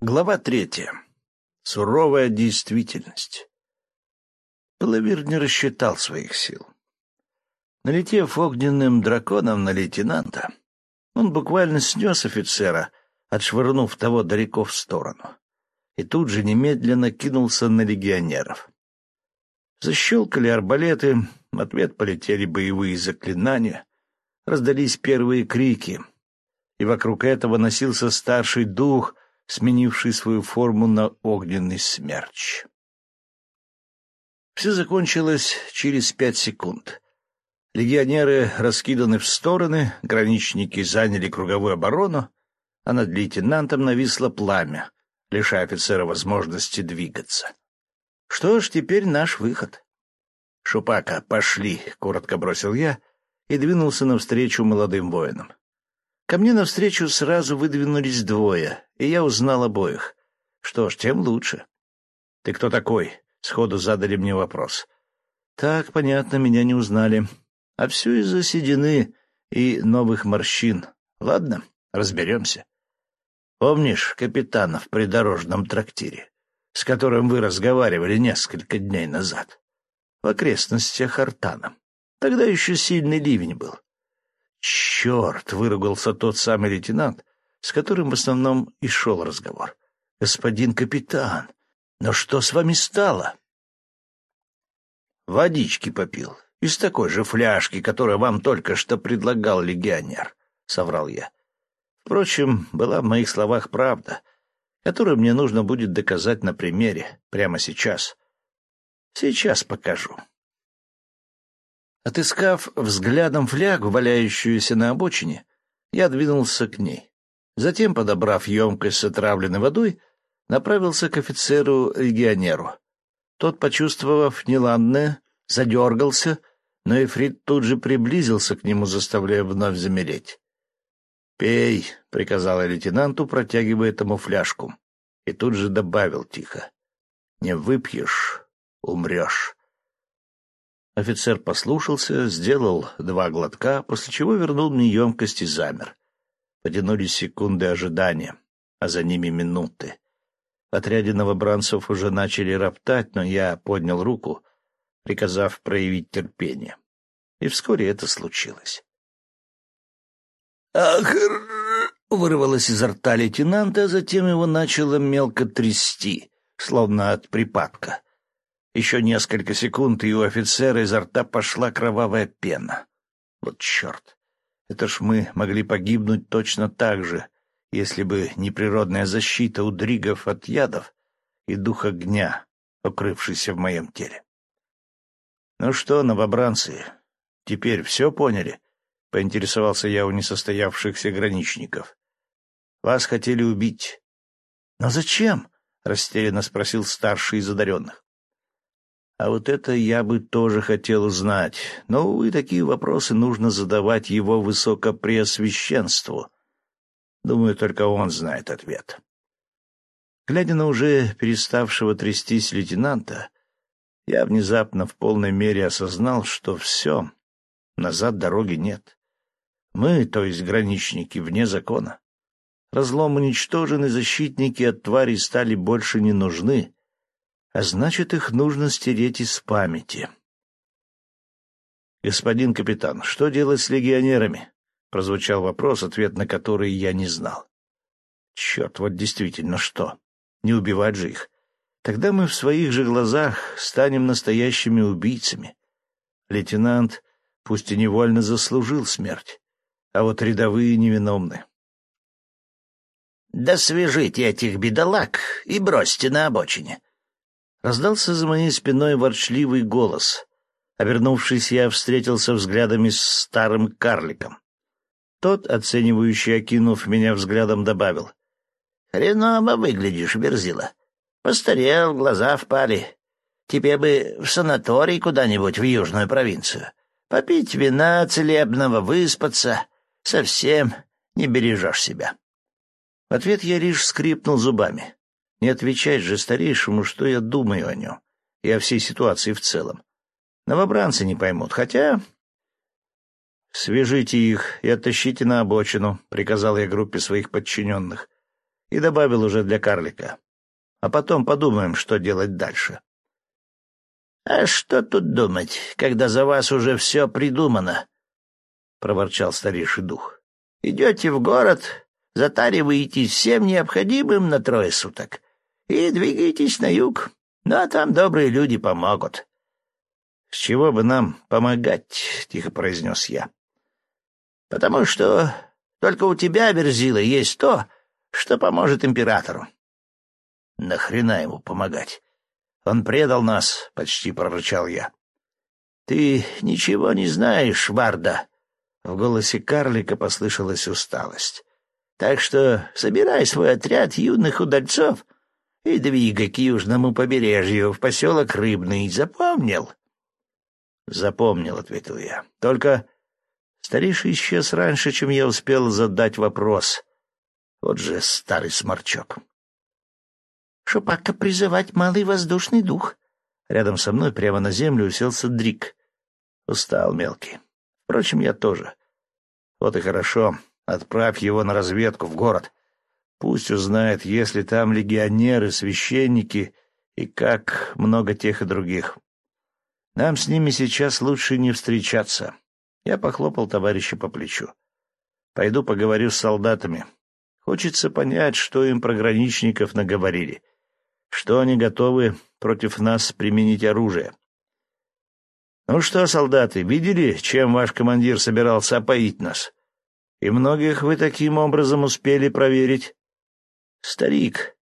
Глава третья. Суровая действительность. Половир не рассчитал своих сил. Налетев огненным драконом на лейтенанта, он буквально снес офицера, отшвырнув того далеко в сторону, и тут же немедленно кинулся на легионеров. Защелкали арбалеты, в ответ полетели боевые заклинания, раздались первые крики, и вокруг этого носился старший дух — сменивший свою форму на огненный смерч. Все закончилось через пять секунд. Легионеры раскиданы в стороны, граничники заняли круговую оборону, а над лейтенантом нависло пламя, лишая офицера возможности двигаться. Что ж, теперь наш выход. «Шупака, пошли!» — коротко бросил я и двинулся навстречу молодым воинам. Ко мне навстречу сразу выдвинулись двое, и я узнал обоих. Что ж, тем лучше. — Ты кто такой? — сходу задали мне вопрос. Так, понятно, меня не узнали. А все из-за седины и новых морщин. Ладно, разберемся. Помнишь капитана в придорожном трактире, с которым вы разговаривали несколько дней назад? В окрестностях Артана. Тогда еще сильный ливень был. «Черт!» — выругался тот самый лейтенант, с которым в основном и шел разговор. «Господин капитан, но что с вами стало?» «Водички попил. Из такой же фляжки, которую вам только что предлагал легионер», — соврал я. Впрочем, была в моих словах правда, которую мне нужно будет доказать на примере прямо сейчас. Сейчас покажу. Отыскав взглядом флягу, валяющуюся на обочине, я двинулся к ней. Затем, подобрав емкость с отравленной водой, направился к офицеру-легионеру. Тот, почувствовав неладное, задергался, но Эфрит тут же приблизился к нему, заставляя вновь замереть. «Пей», — приказал лейтенанту, протягивая этому фляжку, и тут же добавил тихо. «Не выпьешь — умрешь». Офицер послушался, сделал два глотка, после чего вернул мне емкость и замер. Потянулись секунды ожидания, а за ними минуты. В отряде новобранцев уже начали роптать, но я поднял руку, приказав проявить терпение. И вскоре это случилось. «Ах!» — вырвалось изо рта лейтенанта, а затем его начало мелко трясти, словно от припадка. Еще несколько секунд, и у офицера изо рта пошла кровавая пена. Вот черт! Это ж мы могли погибнуть точно так же, если бы не природная защита у дригов от ядов и дух огня, покрывшийся в моем теле. «Ну что, новобранцы, теперь все поняли?» — поинтересовался я у несостоявшихся граничников. «Вас хотели убить». «Но зачем?» — растерянно спросил старший из одаренных. А вот это я бы тоже хотел узнать. Но, и такие вопросы нужно задавать его высокопреосвященству. Думаю, только он знает ответ. Глядя на уже переставшего трястись лейтенанта, я внезапно в полной мере осознал, что все, назад дороги нет. Мы, то есть граничники, вне закона. Разлом уничтожен, и защитники от тварей стали больше не нужны — а значит, их нужно стереть из памяти. «Господин капитан, что делать с легионерами?» — прозвучал вопрос, ответ на который я не знал. «Черт, вот действительно что? Не убивать же их. Тогда мы в своих же глазах станем настоящими убийцами. Лейтенант, пусть и невольно заслужил смерть, а вот рядовые невиновны». «Да свяжите этих бедолаг и бросьте на обочине», Раздался за моей спиной ворчливый голос. Обернувшись, я встретился взглядами с старым карликом. Тот, оценивающий, окинув меня взглядом, добавил. — Хреново выглядишь, Верзила. Постарел, глаза впали. Тебе бы в санаторий куда-нибудь в южную провинцию. Попить вина целебного, выспаться. Совсем не бережешь себя. В ответ я лишь скрипнул зубами. Не отвечать же старейшему, что я думаю о нем и о всей ситуации в целом. Новобранцы не поймут, хотя... — Свяжите их и оттащите на обочину, — приказал я группе своих подчиненных. и добавил уже для карлика. А потом подумаем, что делать дальше. — А что тут думать, когда за вас уже все придумано? — проворчал старейший дух. — Идете в город, затариваетесь всем необходимым на трое суток и двигаетесь на юг. Ну, а там добрые люди помогут. — С чего бы нам помогать? — тихо произнес я. — Потому что только у тебя, Верзила, есть то, что поможет императору. — Нахрена ему помогать? Он предал нас, — почти прорычал я. — Ты ничего не знаешь, Варда, в голосе карлика послышалась усталость. «Так что собирай свой отряд юных удальцов и двигай к южному побережью, в поселок Рыбный. Запомнил?» «Запомнил», — ответил я. «Только старейший исчез раньше, чем я успел задать вопрос. Вот же старый сморчок». «Шупака призывать малый воздушный дух». Рядом со мной прямо на землю уселся Дрик. Устал мелкий. Впрочем, я тоже. Вот и хорошо. Отправь его на разведку в город. Пусть узнает, есть ли там легионеры, священники и как много тех и других. Нам с ними сейчас лучше не встречаться. Я похлопал товарища по плечу. Пойду поговорю с солдатами. Хочется понять, что им про граничников наговорили. Что они готовы против нас применить оружие. «Ну что, солдаты, видели, чем ваш командир собирался опоить нас? И многих вы таким образом успели проверить?» «Старик,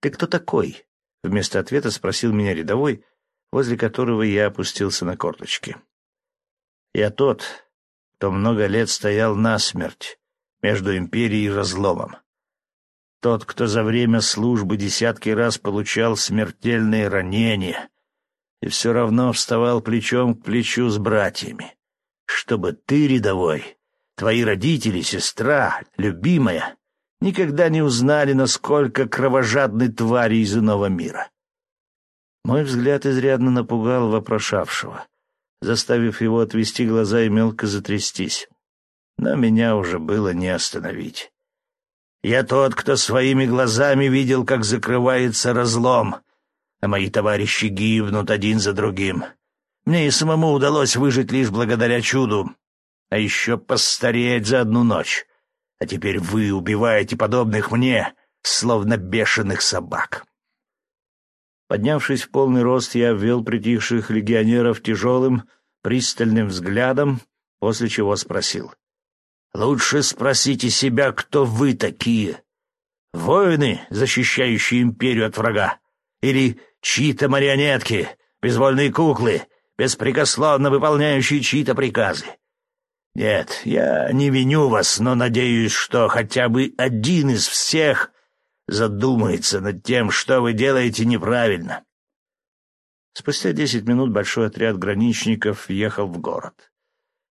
ты кто такой?» — вместо ответа спросил меня рядовой, возле которого я опустился на корточки. «Я тот, кто много лет стоял насмерть между империей и разломом. Тот, кто за время службы десятки раз получал смертельные ранения» и все равно вставал плечом к плечу с братьями. Чтобы ты, рядовой, твои родители, сестра, любимая, никогда не узнали, насколько кровожадны твари из иного мира. Мой взгляд изрядно напугал вопрошавшего, заставив его отвести глаза и мелко затрястись. Но меня уже было не остановить. Я тот, кто своими глазами видел, как закрывается разлом, а мои товарищи гибнут один за другим. Мне и самому удалось выжить лишь благодаря чуду, а еще постареть за одну ночь. А теперь вы убиваете подобных мне, словно бешеных собак. Поднявшись в полный рост, я ввел притихших легионеров тяжелым, пристальным взглядом, после чего спросил. «Лучше спросите себя, кто вы такие. Воины, защищающие империю от врага, или чьи-то марионетки, безвольные куклы, беспрекословно выполняющие чьи-то приказы. Нет, я не виню вас, но надеюсь, что хотя бы один из всех задумается над тем, что вы делаете неправильно. Спустя десять минут большой отряд граничников въехал в город.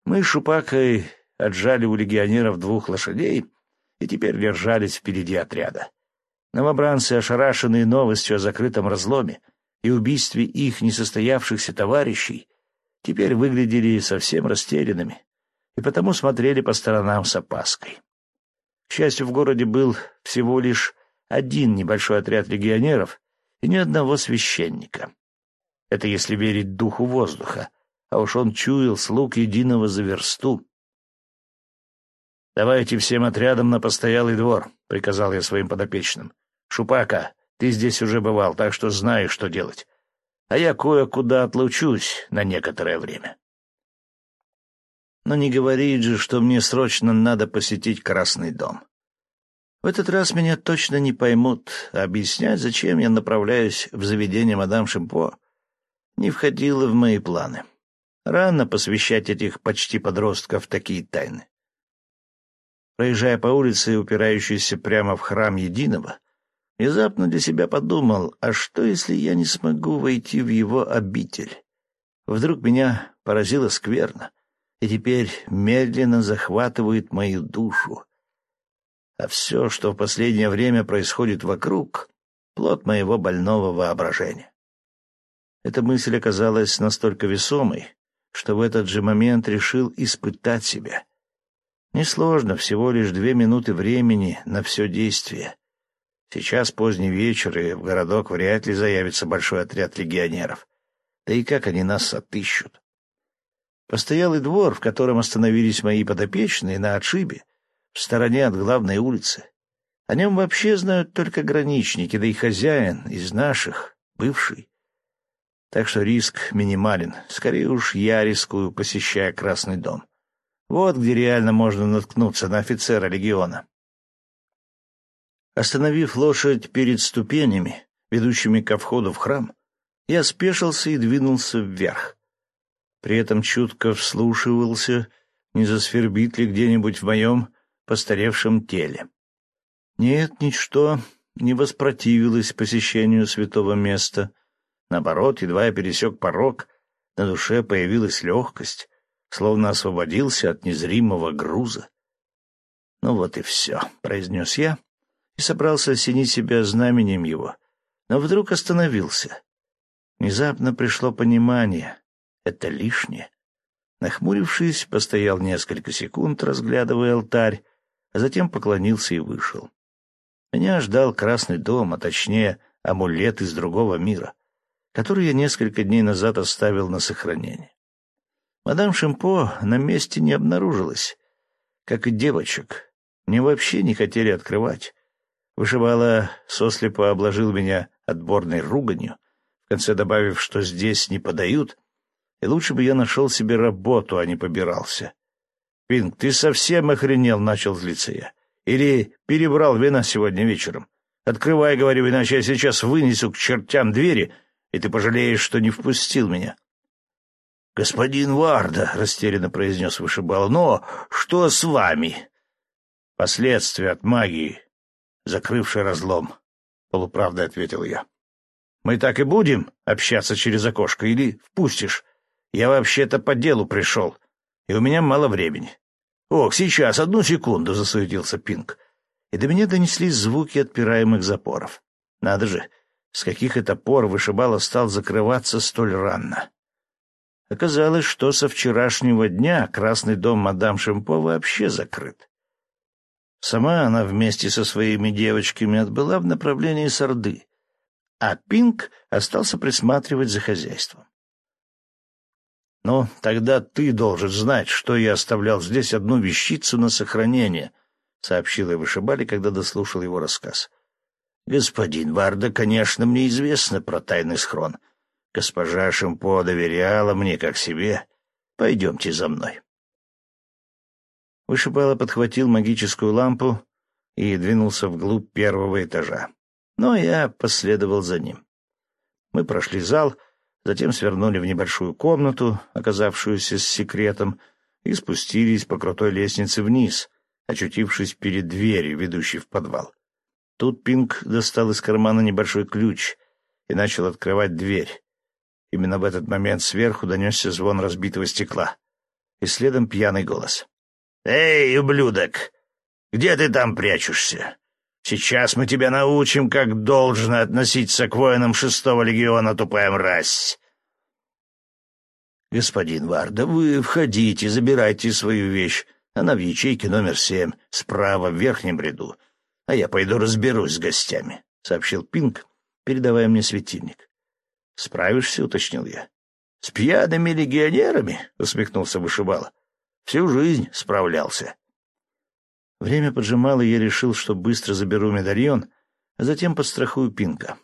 Мы с Шупакой отжали у легионеров двух лошадей и теперь держались впереди отряда. Новобранцы, ошарашенные новостью о закрытом разломе и убийстве их несостоявшихся товарищей, теперь выглядели совсем растерянными и потому смотрели по сторонам с опаской. К счастью, в городе был всего лишь один небольшой отряд легионеров и ни одного священника. Это если верить духу воздуха, а уж он чуял слуг единого за версту. «Давайте всем отрядом на постоялый двор», — приказал я своим подопечным. «Шупака, ты здесь уже бывал, так что знаешь, что делать. А я кое-куда отлучусь на некоторое время». Но не говорит же, что мне срочно надо посетить Красный дом. В этот раз меня точно не поймут, объяснять, зачем я направляюсь в заведение мадам Шимпо, не входило в мои планы. Рано посвящать этих почти подростков такие тайны. Проезжая по улице, упирающейся прямо в храм Единого, внезапно для себя подумал, а что, если я не смогу войти в его обитель? Вдруг меня поразило скверно, и теперь медленно захватывает мою душу. А все, что в последнее время происходит вокруг, — плод моего больного воображения. Эта мысль оказалась настолько весомой, что в этот же момент решил испытать себя — Несложно, всего лишь две минуты времени на все действие. Сейчас поздний вечер, и в городок вряд ли заявится большой отряд легионеров. Да и как они нас отыщут? Постоялый двор, в котором остановились мои подопечные, на отшибе, в стороне от главной улицы. О нем вообще знают только граничники, да и хозяин из наших, бывший. Так что риск минимален. Скорее уж я рискую, посещая Красный дом. Вот где реально можно наткнуться на офицера легиона. Остановив лошадь перед ступенями, ведущими ко входу в храм, я спешился и двинулся вверх. При этом чутко вслушивался, не засвербит ли где-нибудь в моем постаревшем теле. Нет, ничто не воспротивилось посещению святого места. Наоборот, едва я пересек порог, на душе появилась легкость, словно освободился от незримого груза. «Ну вот и все», — произнес я, и собрался осенить себя знаменем его, но вдруг остановился. Внезапно пришло понимание — это лишнее. Нахмурившись, постоял несколько секунд, разглядывая алтарь, а затем поклонился и вышел. Меня ждал красный дом, а точнее амулет из другого мира, который я несколько дней назад оставил на сохранение. Мадам Шимпо на месте не обнаружилась, как и девочек. Мне вообще не хотели открывать. Вышивала сослепо обложил меня отборной руганью, в конце добавив, что здесь не подают, и лучше бы я нашел себе работу, а не побирался. «Пинг, ты совсем охренел?» — начал злиться я. «Или перебрал вина сегодня вечером? Открывай, говорю, иначе я сейчас вынесу к чертям двери, и ты пожалеешь, что не впустил меня». «Господин Варда», — растерянно произнес вышибал, — «но что с вами?» «Последствия от магии, закрывший разлом», — полуправдой ответил я. «Мы так и будем общаться через окошко или впустишь? Я вообще-то по делу пришел, и у меня мало времени». «Ох, сейчас, одну секунду», — засуетился Пинг. И до меня донеслись звуки отпираемых запоров. Надо же, с каких это пор вышибало стал закрываться столь рано. Оказалось, что со вчерашнего дня красный дом мадам Шимпо вообще закрыт. Сама она вместе со своими девочками отбыла в направлении Сорды, а Пинк остался присматривать за хозяйством. «Ну, тогда ты должен знать, что я оставлял здесь одну вещицу на сохранение», — сообщил я вышибали, когда дослушал его рассказ. «Господин Варда, конечно, мне известно про тайный схрон, Госпожа Шимпо доверяла мне как себе. Пойдемте за мной. Вышибало подхватил магическую лампу и двинулся вглубь первого этажа. Но я последовал за ним. Мы прошли зал, затем свернули в небольшую комнату, оказавшуюся с секретом, и спустились по крутой лестнице вниз, очутившись перед дверью, ведущей в подвал. Тут Пинг достал из кармана небольшой ключ и начал открывать дверь. Именно в этот момент сверху донесся звон разбитого стекла. И следом пьяный голос. «Эй, ублюдок! Где ты там прячешься? Сейчас мы тебя научим, как должно относиться к воинам шестого легиона, тупая мразь!» «Господин Варда, вы входите, забирайте свою вещь. Она в ячейке номер семь, справа в верхнем ряду. А я пойду разберусь с гостями», — сообщил Пинг, передавая мне светильник. «Справишься?» — уточнил я. «С пьяными легионерами?» — усмехнулся вышибала. «Всю жизнь справлялся». Время поджимало, и я решил, что быстро заберу медальон, а затем подстрахую Пинка.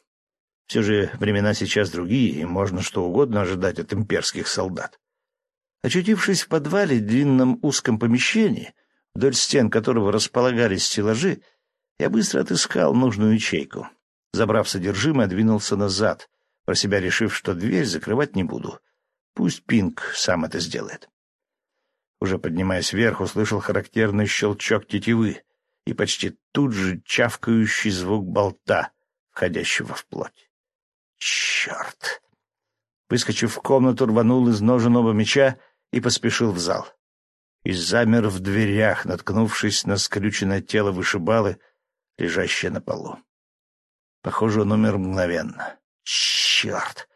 Все же времена сейчас другие, и можно что угодно ожидать от имперских солдат. Очутившись в подвале, длинном узком помещении, вдоль стен которого располагались стеллажи, я быстро отыскал нужную ячейку. Забрав содержимое, двинулся назад, про себя решив, что дверь закрывать не буду. Пусть Пинг сам это сделает. Уже поднимаясь вверх, услышал характерный щелчок тетивы и почти тут же чавкающий звук болта, входящего в плоть. Черт! Выскочив в комнату, рванул из ноженого меча и поспешил в зал. И замер в дверях, наткнувшись на скрюченное тело вышибалы, лежащее на полу. Похоже, он умер мгновенно. Черт!